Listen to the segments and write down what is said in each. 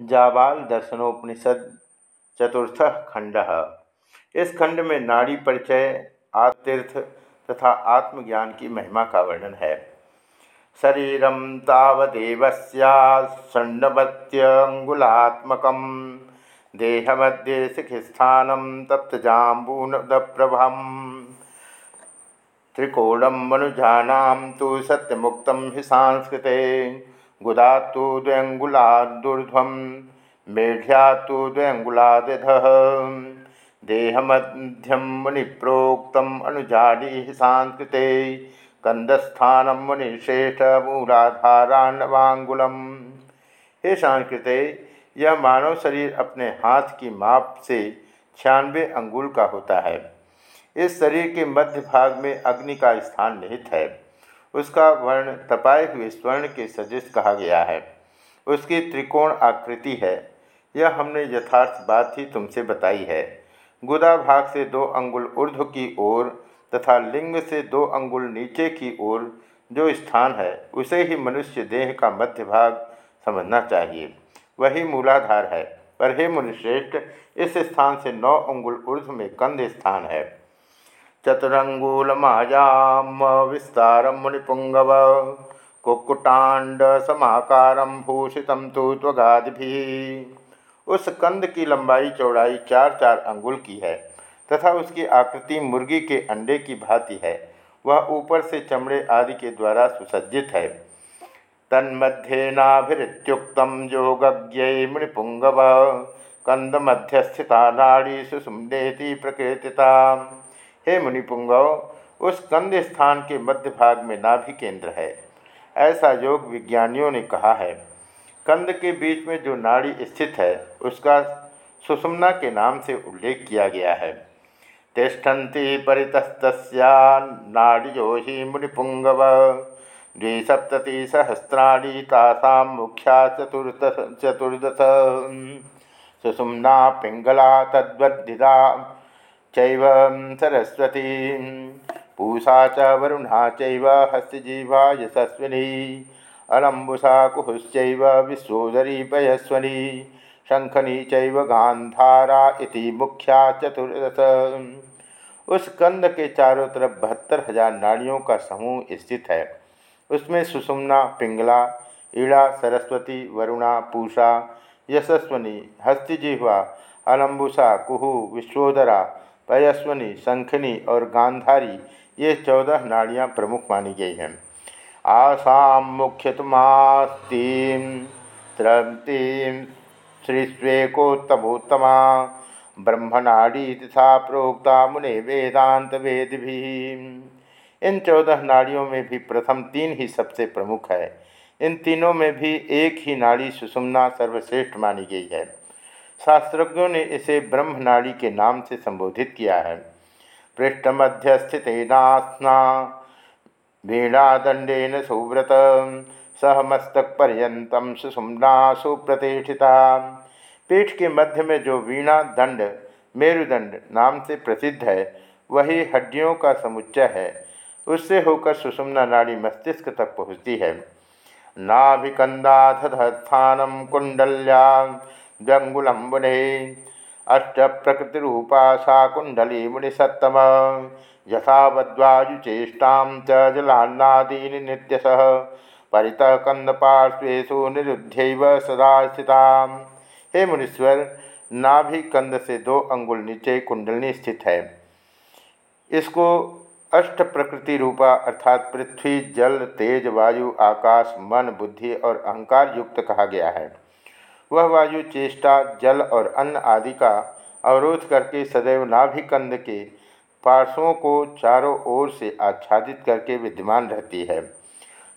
जाबाल दर्शनोपनिषद चतुर्थ खंड। इस खंड में नाड़ी परिचय आतीर्थ तथा आत्मज्ञान की महिमा का वर्णन है। शरीरम तावदेव षण्णवत्यंगुलात्मक देहमध्ये शिखिस्थान तप्तजाबूनप्रभम त्रिकोणम मनुजाना तो सत्यमुक्त ही सांस्कृते। गुदा तो द्वयंगुलादूर्ध्व मेढ़्या तो द्वयंगुलादध देहमध्यम मुनिप्रोक्त अनुजाडी सांस्कृते, कंदस्थान मुनिश्रेष्ठ मूलाधारान्वांगुलम हे सांस्कृते, यह मानव शरीर अपने हाथ की माप से छियानवे अंगुल का होता है। इस शरीर के मध्य भाग में अग्नि का स्थान निहित है। उसका वर्ण तपाए हुए स्वर्ण के सजिश कहा गया है। उसकी त्रिकोण आकृति है। यह हमने यथार्थ बात ही तुमसे बताई है। गुदा भाग से दो अंगुल ऊर्ध्व की ओर तथा लिंग से दो अंगुल नीचे की ओर जो स्थान है, उसे ही मनुष्य देह का मध्य भाग समझना चाहिए। वही मूलाधार है। पर हे मुनिश्रेष्ठ, इस स्थान से नौ अंगुल ऊर्ध्व में कंध स्थान है। चतुरंगूलमायाम विस्तार मुनिपुंगव कुक्कुटांड समाकार भूषित तो त्वगादि उस कंद की लंबाई चौड़ाई चार चार अंगुल की है, तथा उसकी आकृति मुर्गी के अंडे की भांति है। वह ऊपर से चमड़े आदि के द्वारा सुसज्जित है। तन्मध्येनाभिरुक्त योगज्ञ मुनिपुंगव। कंद मध्यस्थिता नाड़ी सुसुमनेति प्रकृतिता हे मुनिपुंगव उस कंद स्थान के मध्य भाग में नाभि केंद्र है। ऐसा योग विज्ञानियों ने कहा है। कंद के बीच में जो नाड़ी स्थित है, उसका सुषुम्ना के नाम से उल्लेख किया गया है। तिष्ठन्ति नाड़ियो ही मुनिपुंगव। द्विसप्ततिसहस्राणि तासा मुख्या चतुर्दश चतुर्दश। सुषुम्ना पिंगला तद्वद्धिता। सरस्वती। पूषा च वरुणा चैव हस्तजीवा यशस्विनी। अलम्बुषा कुहुश्चैव विश्वोदरी पयस्वनी। शंखनी चैव इति मुख्या चतुर्दश। उस कंद के चारों तरफ़ बहत्तर हज़ार नाड़ियों का समूह स्थित है। उसमें सुषुम्ना, पिंगला, ईड़ा, सरस्वती, वरुणा, पूषा, यशस्वनी हस्तिजिह्वा अलम्बुषा, कुहु, विश्वोदरा पयस्वनी शंखनी और गांधारी, ये चौदह नाड़ियाँ प्रमुख मानी गई हैं। आसाम त्रंतीम श्रीस्वेकोत्तमोत्तमा ब्रह्मनाड़ी तथा प्रोक्ता, मुने वेदांत वेद भी इन चौदह नाड़ियों में भी प्रथम तीन ही सबसे प्रमुख है। इन तीनों में भी एक ही नाड़ी सुषुम्ना सर्वश्रेष्ठ मानी गई है। शास्त्रज्ञों ने इसे ब्रह्मनाड़ी के नाम से संबोधित किया है। पृष्ठ मध्य स्थित नास्ना वीणादंडेन सुव्रत, सह मस्तक पर्यतम सुषुम्ना सुप्रतिष्ठिता पीठ के मध्य में जो वीणा दंड मेरुदंड नाम से प्रसिद्ध है, वही हड्डियों का समुच्चय है। उससे होकर सुषुम्ना नाड़ी मस्तिष्क तक पहुँचती है। नाभिकंदाथानम कुंडल्या व्यंगुलंबुने अष्ट प्रकृतिरूपा सा कुंडली मुनिसत्तम। यथावद्वायुचेष्टा च जलान्नादीनि नित्यश। परितः कंदपार्श्वेशु निरुद्ध सदा स्थिता हे मुनीश्वर नाभि कंद से दो अंगुल नीचे कुंडलनी स्थित है। इसको अष्ट प्रकृति रूपा अर्थात पृथ्वी, जल, तेज, वायु, आकाश, मन, बुद्धि और अहंकार युक्त कहा गया है। वह वायु चेष्टा, जल और अन्न आदि का अवरोध करके सदैव नाभिकंद के पार्श्वों को चारों ओर से आच्छादित करके विद्यमान रहती है।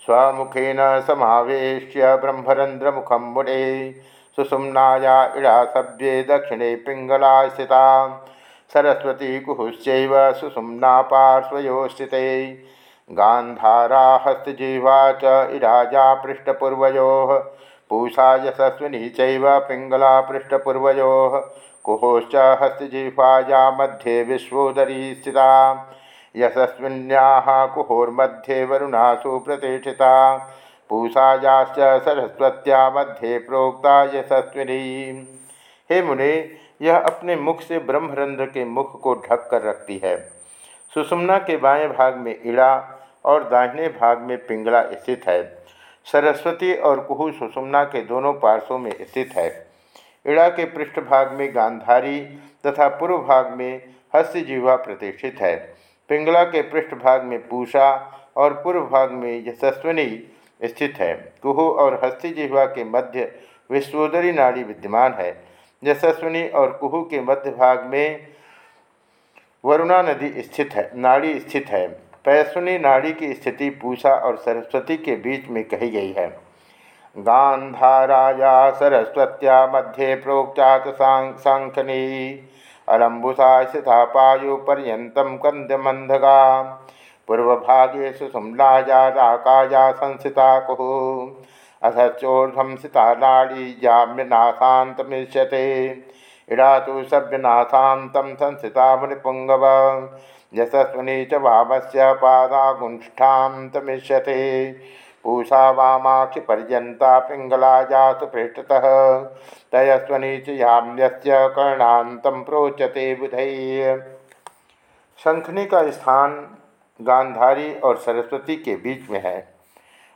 स्वमुखेन समावेश्य ब्रह्मरंद्र मुखम मुड़े सुषुम्नाया इड़ा सभ्ये दक्षिणे पिंगला स्थिता। सरस्वती कुहुश्चैव सुषुम्ना पार्श्वयो स्थिते। गांधारा हस्तजीवा च इराजा पृष्ठपूर्वयोः पूषा यशस्विनी चिंगला पृष्ठपूर्वो कुहोश्च हस्तजिह्वाया मध्ये विश्वोदरी स्थिता। यशस्विन्याः कुहोर्मध्ये वरुणासु प्रतिष्ठिता। पूषायाश्च सरस्वत्या मध्य प्रोक्ता यशस्विनी। हे मुने, यह अपने मुख से ब्रह्मरंध्र के मुख को ढक कर रखती है। सुषुम्ना के बाएँ भाग में इड़ा और दाहिने भाग में पिंगला स्थित है। सरस्वती और कुहू सुषुम्ना के दोनों पार्श्वों में स्थित है। इड़ा के पृष्ठभाग में गांधारी तथा पूर्व भाग में हस्तजीवा प्रतिष्ठित है। पिंगला के पृष्ठभाग में पूषा और पूर्व भाग में यशस्विनी स्थित है। कुहू और हस्तीजिह्वा के मध्य विश्वोदरी नाड़ी विद्यमान है। यशस्विनी और कुहू के मध्य भाग में वरुणा नदी स्थित है, नाड़ी स्थित है। पैसुनी नाड़ी की स्थिति पूषा और सरस्वती के बीच में कही गई है। गांधाराया सरस्वत्या मध्ये प्रोक्चात सांखनी। अलम्बुसा स्थिता पायुपर्यन्तं कन्दमन्धगा पूर्वभागे सुसुम्लाया राकाया संस्थिता अथ चोर्धम सिता नाड़ी जाम्यनाशान्तमिष्यते इड़ा तो सभ्यनाशान्तं संस्थिता मुनिपुङ्गव यशस्वनी च वामस्य पादागुंष्ठान्तमिष्यते पूषा वामाक्षि पिंगला पृष्ठतः। तयस्वनी च कर्णान्तं प्रोचते बुधैः। शंखनी का स्थान गांधारी और सरस्वती के बीच में है।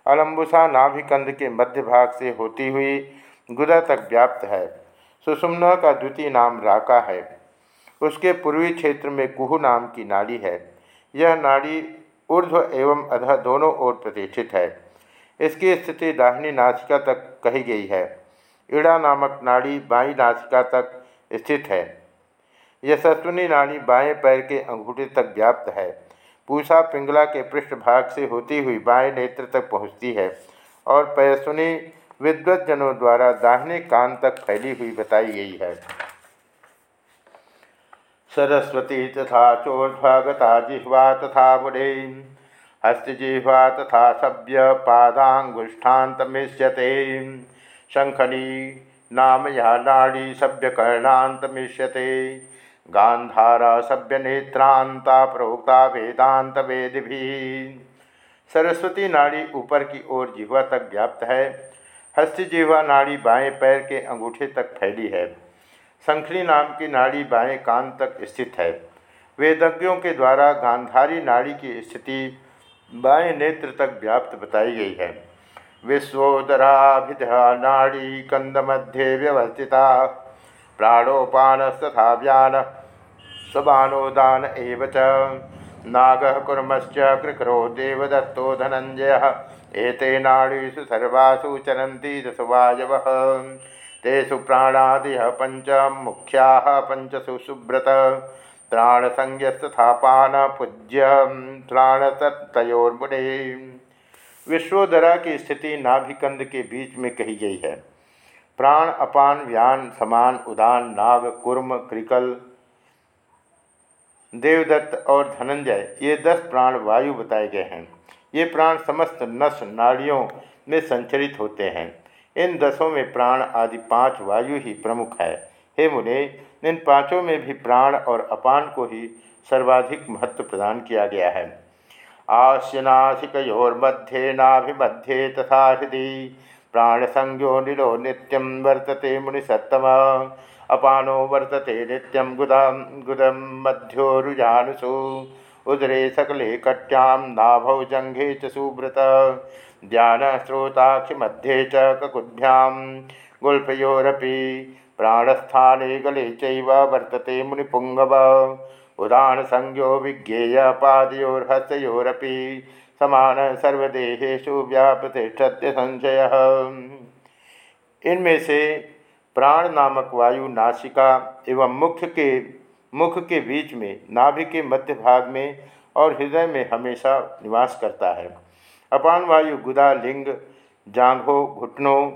अलम्बुसा नाभिकंद के मध्य भाग से होती हुई गुदा तक व्याप्त है। सुषुम्ना का द्वितीय नाम राका है। उसके पूर्वी क्षेत्र में कुहू नाम की नाड़ी है। यह नाड़ी ऊर्ध्व एवं अध दोनों ओर प्रतिष्ठित है। इसकी स्थिति दाहिनी नासिका तक कही गई है। ईड़ा नामक नाड़ी बाई नासिका तक स्थित है। यशस्विनी नाड़ी बाएँ पैर के अंगूठे तक व्याप्त है। पूषा पिंगला के पृष्ठभाग से होती हुई बाएँ नेत्र तक पहुँचती है और पैसुनी विद्वतजनों द्वारा दाहिने कान तक फैली हुई बताई गई है। सरस्वती तथा चोर्ध्वगता जिह्वा तथा बुढ़े हस्तजिह्वा तथा सभ्य पादांगुष्ठान्तमिष्यते शंखनी नाम या नाड़ी सभ्यकर्णान्तमिष्यते। गांधारा सभ्य नेत्रांता प्रोक्ता वेदांत वेद भी सरस्वती नाड़ी ऊपर की ओर जिह्वा तक व्याप्त है। हस्तजिह्वा नाड़ी बाएँ पैर के अंगूठे तक फैली है। शंखनी नाम की नाड़ी बाएँ कान तक स्थित है। वेदज्ञों के द्वारा गांधारी नाड़ी की स्थिति बाएँ नेत्र तक व्याप्त बताई गई है। विश्वोदराभिधा नाड़ी कंद मध्य व्यवस्थिता प्राणोपानस्तथा व्यान सबानोदान एव च नाग कुर्मश्च कृकरो देवदत्तो धनंजय, एते नाड़ीषु सर्वासु चरन्ति दशवायवः तेषु प्राणादय पंच मुख्या पंचसु सुब्रत त्राण संज्ञस्थापान पूज्य त्राण तयोर्मुने विश्वोदरा की स्थिति नाभिकंद के बीच में कही गई है। प्राण अपान व्यान समान उदान नाग कुर्म क्रिकल देवदत्त और धनंजय, ये दस प्राण वायु बताए गए हैं। ये प्राण समस्त नस नाड़ियों में संचरित होते हैं। इन दसों में प्राण आदि पाँच वायु ही प्रमुख है। हे मुने, इन पाँचों में भी प्राण और अपान को ही सर्वाधिक महत्व प्रदान किया गया है। आश्यनाशिकोर्मध्ये नाभिमध्ये तथा हृदय प्राण संज्ञो निलो नित्यम वर्तते मुनिसत्तम, अपानो वर्तते नित्यम गुदम गुदम मध्योरुजानुसु उदरे सकले कट्यां, नाभौ जंघे च सुव्रत ध्यान स्रोताक्षि मध्ये च ककुभ्यां गुल्फयोरपि प्राणस्थाने गले चैव वर्तते संज्ञो विज्ञेय पादयोर्हस्तयोरपि समान सर्वदेहेशु व्याप्रतिष्ठत्य संशय। इनमें से प्राण नामक वायु नासिका एवं मुख्य के, मुख के बीच में, नाभि के मध्य भाग में और हृदय में हमेशा निवास करता है। अपान वायु, गुदा, लिंग, जांघों, घुटनों,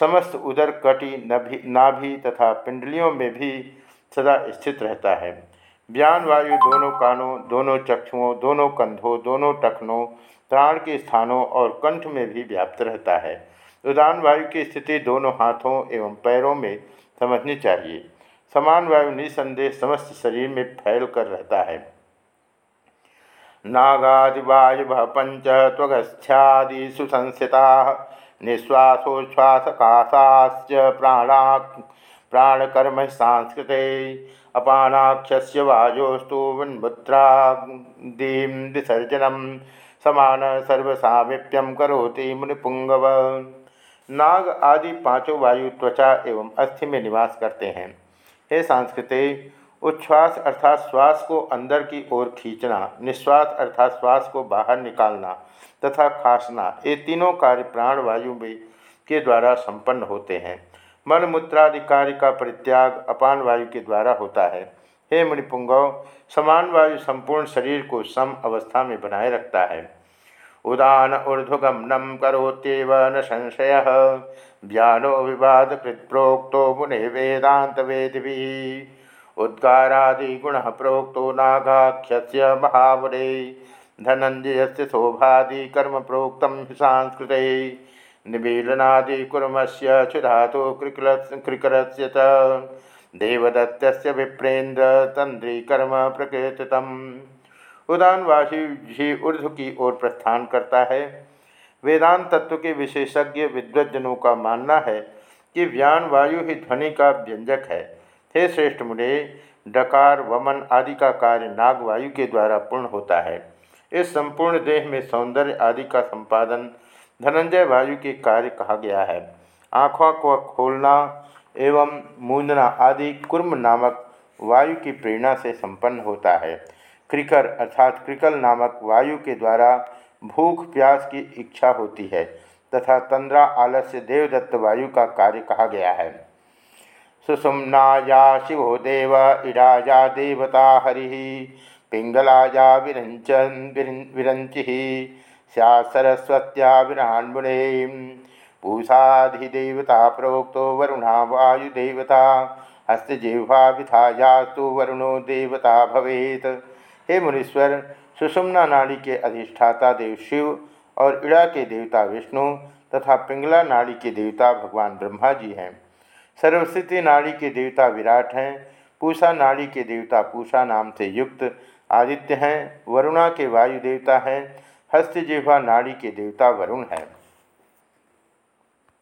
समस्त उदर, कटी, नभी, नाभि तथा पिंडलियों में भी सदा स्थित रहता है। व्यान, वायु, दोनों कानों, दोनों चक्षुओं, दोनों कंधों, दोनों टखनों, प्राण के स्थानों और कंठ में भी व्याप्त रहता है। उदान वायु की स्थिति दोनों हाथों एवं पैरों में समझनी चाहिए। समान वायु निसंदेह समस्त शरीर में फैल कर रहता है। नागादिवायु पंच त्वगस्थ्यादिषु संस्थिता निश्वासोच्छ्वासकाशाश्च प्राणा प्राणकर्म सांस्कृते अपानाख्य वायोस्तु विसर्जन समान सर्वसामीप्यम करोति मुनिपुंगव नाग आदि पाँचों वायु त्वचा एवं अस्थि में निवास करते हैं। हे सांस्कृति उच्छ्वास अर्थात श्वास को अंदर की ओर खींचना, निश्वास अर्थात श्वास को बाहर निकालना तथा खांसना, ये तीनों कार्य प्राणवायु में के द्वारा संपन्न होते हैं। मन कार्य का परित्याग अपान वायु के द्वारा होता है। हे मुनिपुंगव समान वायु संपूर्ण शरीर को सम अवस्था में बनाए रखता है। उदान ऊर्धगमनम करोत्यव न संशय, व्यानो विवाद कृत्प्रोक्तो मुने वेदांत वेद उद्गारादि गुण प्रोक्तो नागाख्य महावरे धनंजय से शोभादि कर्म प्रोक्त सांस्कृत निबीलनादि कुर्मस्य क्षुधातु कृकर से देवदत्त विप्रेन्द्र तंद्रीकर्म प्रकृतम उदानवासी भी ऊर्ध की ओर प्रस्थान करता है। वेदांत तत्व के विशेषज्ञ विद्वजनों का मानना है कि व्यान वायु ही ध्वनि का व्यंजक है। हे श्रेष्ठ मुने, डकार, वमन आदि का कार्य नागवायु के द्वारा पूर्ण होता है। इस संपूर्ण देह में सौंदर्य आदि का संपादन धनंजय वायु के कार्य कहा गया है। आँखों को खोलना एवं मूंदना आदि कुर्म नामक वायु की प्रेरणा से संपन्न होता है। क्रिकर अर्थात क्रिकल नामक वायु के द्वारा भूख, प्यास की इच्छा होती है तथा तंद्रा, आलस्य, देवदत्त वायु का कार्य कहा गया है। सुषुम्नाया शिवो देव इराजा देवता हरि पिंगलाया विरंचन विरंचि स्या सरस्वत्या विरान्मुने पूषाधिदेवता प्रोक्तो वरुणा वायुदेवता हस्तजिह्वा विधायास्तु वरुणो देवता भवेत। हे मुनीश्वर सुषुम्ना नाड़ी के अधिष्ठाता देव शिव और इड़ा के देवता विष्णु तथा पिंगला नाड़ी के देवता भगवान ब्रह्मा जी हैं। सर्वस्थिति नाड़ी के देवता विराट हैं पूषा नाड़ी के देवता पूषा नाम से युक्त आदित्य हैं, वरुणा के वायु देवता हैं हस्तजिह्वा नाड़ी के देवता वरुण हैं।